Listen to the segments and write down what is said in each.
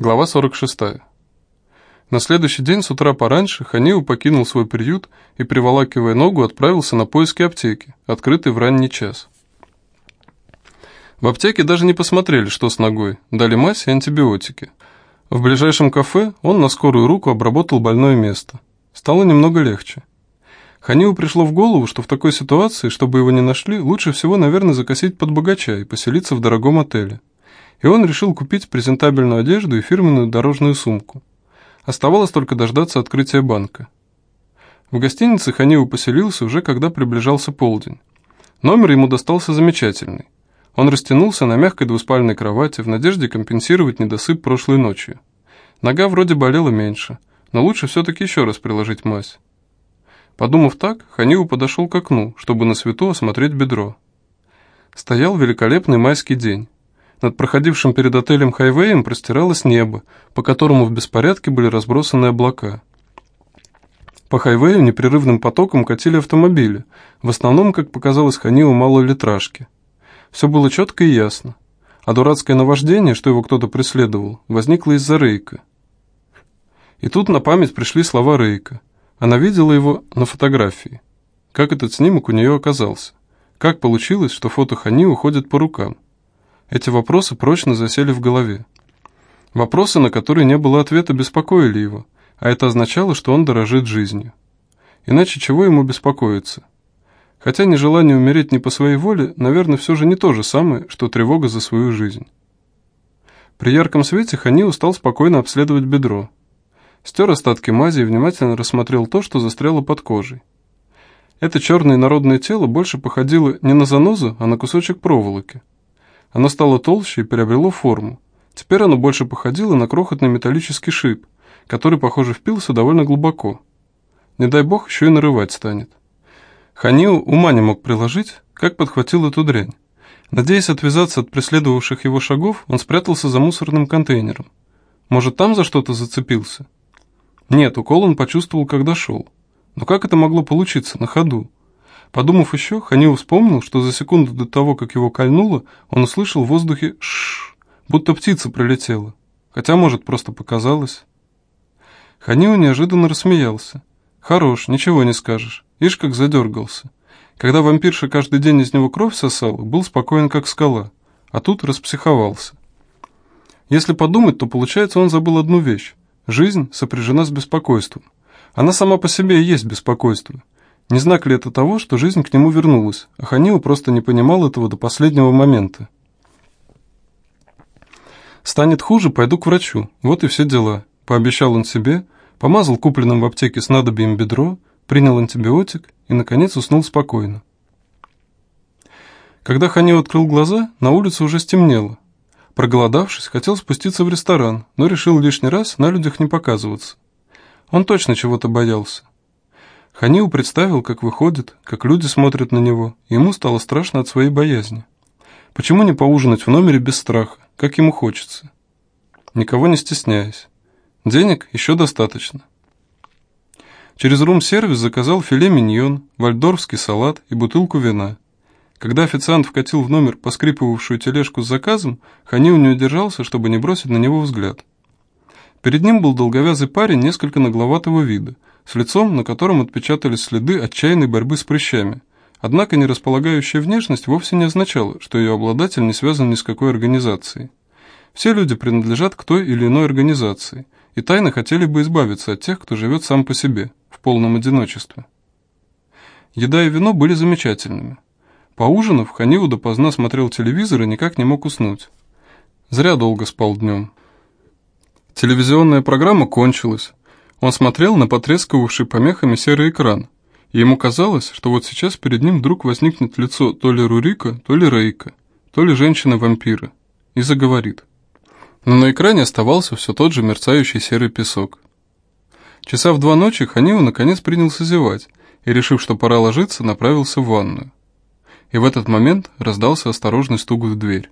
Глава 46. На следующий день с утра пораньше Ханиу покинул свой приют и, приволакивая ногу, отправился на поиски аптеки, открытой в ранний час. В аптеке даже не посмотрели, что с ногой, дали мазь и антибиотики. В ближайшем кафе он на скорую руку обработал больное место. Стало немного легче. Ханиу пришло в голову, что в такой ситуации, чтобы его не нашли, лучше всего, наверное, закосить под богача и поселиться в дорогом отеле и он решил купить презентабельную одежду и фирменную дорожную сумку. Оставалось только дождаться открытия банка. В гостинице Ханиу поселился уже когда приближался полдень. Номер ему достался замечательный. Он растянулся на мягкой двуспальной кровати в надежде компенсировать недосып прошлой ночью. Нога вроде болела меньше, но лучше все-таки еще раз приложить мазь. Подумав так, Ханиу подошел к окну, чтобы на свету осмотреть бедро. Стоял великолепный майский день. Над проходившим перед отелем хайвеем простиралось небо, по которому в беспорядке были разбросаны облака. По хайвею непрерывным потоком катили автомобили, в основном, как показалось Ханилу, малолитражки. Все было четко и ясно. А дурацкое наваждение, что его кто-то преследовал, возникло из-за Рейка. И тут на память пришли слова Рейка. Она видела его на фотографии. Как этот снимок у нее оказался? Как получилось, что фото Хани уходит по рукам? Эти вопросы прочно засели в голове. Вопросы, на которые не было ответа, беспокоили его, а это означало, что он дорожит жизнью. Иначе чего ему беспокоиться? Хотя нежелание умереть не по своей воле, наверное, все же не то же самое, что тревога за свою жизнь. При ярком свете Хани стал спокойно обследовать бедро. Стер остатки мази и внимательно рассмотрел то, что застряло под кожей. Это черное народное тело больше походило не на занозу, а на кусочек проволоки. Оно стало толще и приобрело форму. Теперь оно больше походило на крохотный металлический шип, который, похоже, впился довольно глубоко. Не дай бог, еще и нарывать станет. Ханиу ума не мог приложить, как подхватил эту дрянь. Надеясь отвязаться от преследовавших его шагов, он спрятался за мусорным контейнером. Может, там за что-то зацепился? Нет, укол он почувствовал, когда шел. Но как это могло получиться на ходу? Подумав еще, Ханил вспомнил, что за секунду до того, как его кольнуло, он услышал в воздухе «шшш», будто птица пролетела. Хотя, может, просто показалось. Ханил неожиданно рассмеялся. «Хорош, ничего не скажешь. Ишь, как задергался. Когда вампирша каждый день из него кровь сосала, был спокоен, как скала. А тут распсиховался. Если подумать, то получается, он забыл одну вещь. Жизнь сопряжена с беспокойством. Она сама по себе и есть беспокойство. Не знак ли это того, что жизнь к нему вернулась, а Ханиу просто не понимал этого до последнего момента? «Станет хуже, пойду к врачу. Вот и все дела», – пообещал он себе, помазал купленным в аптеке снадобьем бедро, принял антибиотик и, наконец, уснул спокойно. Когда Ханиу открыл глаза, на улице уже стемнело. Проголодавшись, хотел спуститься в ресторан, но решил лишний раз на людях не показываться. Он точно чего-то боялся. Ханиу представил, как выходит, как люди смотрят на него, и ему стало страшно от своей боязни. Почему не поужинать в номере без страха, как ему хочется? Никого не стесняясь. Денег еще достаточно. Через рум-сервис заказал филе миньон, вальдорфский салат и бутылку вина. Когда официант вкатил в номер поскрипывавшую тележку с заказом, Ханиу не удержался, чтобы не бросить на него взгляд. Перед ним был долговязый парень несколько нагловатого вида – с лицом, на котором отпечатались следы отчаянной борьбы с прыщами. Однако нерасполагающая внешность вовсе не означала, что ее обладатель не связан ни с какой организацией. Все люди принадлежат к той или иной организации, и тайно хотели бы избавиться от тех, кто живет сам по себе, в полном одиночестве. Еда и вино были замечательными. Поужинав, Ханиу допоздна смотрел телевизор и никак не мог уснуть. Зря долго спал днем. Телевизионная программа кончилась, он смотрел на потрескавший помехами серый экран, и ему казалось, что вот сейчас перед ним вдруг возникнет лицо то ли Рурика, то ли Рейка, то ли женщины-вампира, и заговорит. Но на экране оставался все тот же мерцающий серый песок. Часа в два ночи Ханиу наконец принялся зевать, и, решив, что пора ложиться, направился в ванную. И в этот момент раздался осторожный стук в дверь.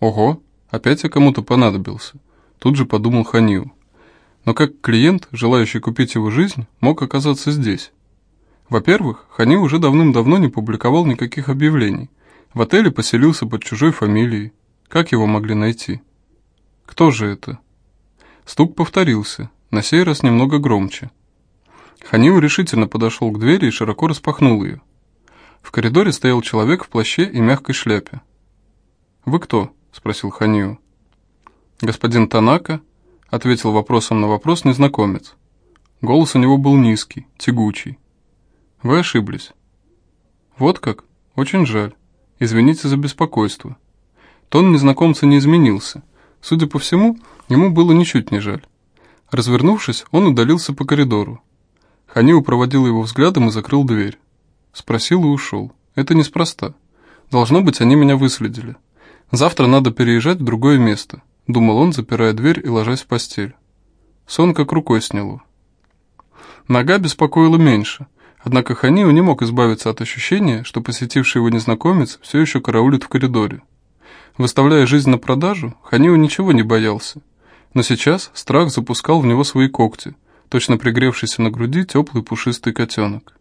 «Ого, опять я кому-то понадобился», тут же подумал Ханиу. Но как клиент, желающий купить его жизнь, мог оказаться здесь? Во-первых, Хани уже давным-давно не публиковал никаких объявлений. В отеле поселился под чужой фамилией. Как его могли найти? Кто же это? Стук повторился, на сей раз немного громче. Ханиу решительно подошел к двери и широко распахнул ее. В коридоре стоял человек в плаще и мягкой шляпе. «Вы кто?» – спросил Ханиу. «Господин Танака», – ответил вопросом на вопрос незнакомец. Голос у него был низкий, тягучий. «Вы ошиблись». «Вот как? Очень жаль. Извините за беспокойство». Тон незнакомца не изменился. Судя по всему, ему было ничуть не жаль. Развернувшись, он удалился по коридору. Ханиу проводил его взглядом и закрыл дверь. Спросил и ушел. Это неспроста. Должно быть, они меня выследили. Завтра надо переезжать в другое место, думал он, запирая дверь и ложась в постель. Сон как рукой сняло. Нога беспокоила меньше, однако Ханиу не мог избавиться от ощущения, что посетивший его незнакомец все еще караулит в коридоре. Выставляя жизнь на продажу, Ханиу ничего не боялся, но сейчас страх запускал в него свои когти, точно пригревшийся на груди теплый пушистый котенок.